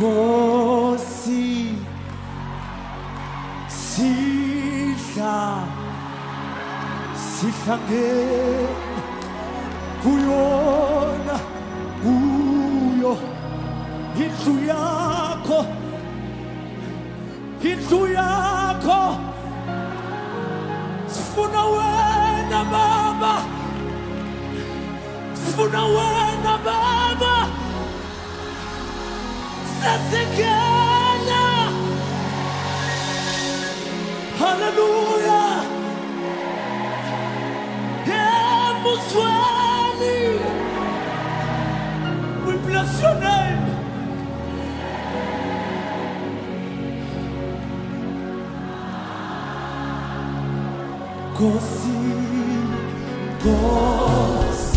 Nkosi sidla sihlangene kuyona kuyo indlu yakho indlu wena baba. Sifuna wena baba essa cigana. Aleluia. É Muswani. We bless impressionante. name. Gosi, gosi,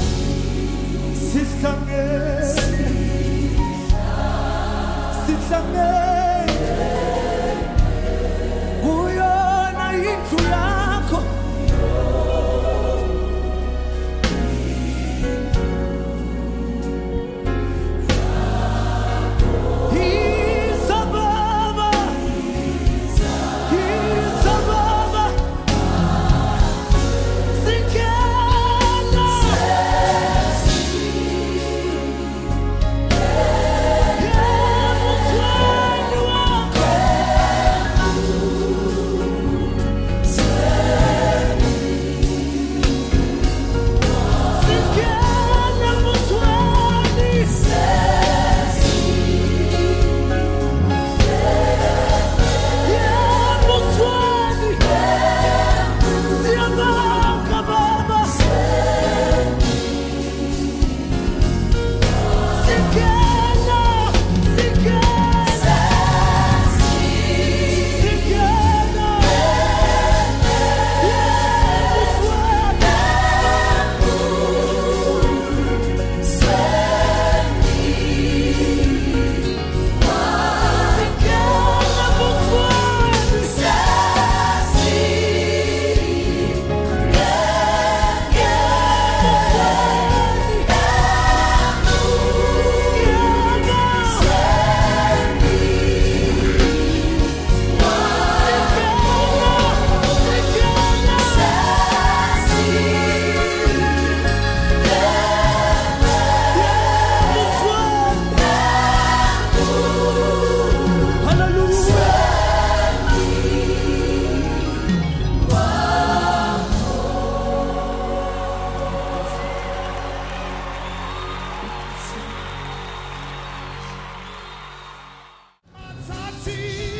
sister. Sihlangene,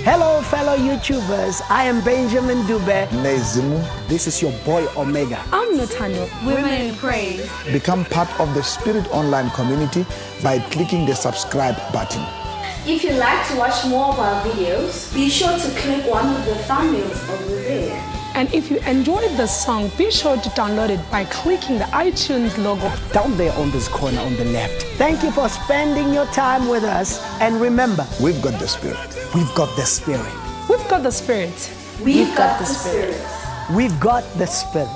Hello, fellow YouTubers. I am Benjamin Dube. Nezimu. This is your boy Omega. I'm Natano. Women in Praise. Become part of the Spirit Online community by clicking the subscribe button. If you'd like to watch more of our videos, be sure to click one of the thumbnails over there. And if you enjoyed the song, be sure to download it by clicking the iTunes logo. Down there on this corner on the left. Thank you for spending your time with us. And remember, We've got the Spirit. we've got the Spirit. We've got the Spirit. We've got the Spirit. We've got the Spirit.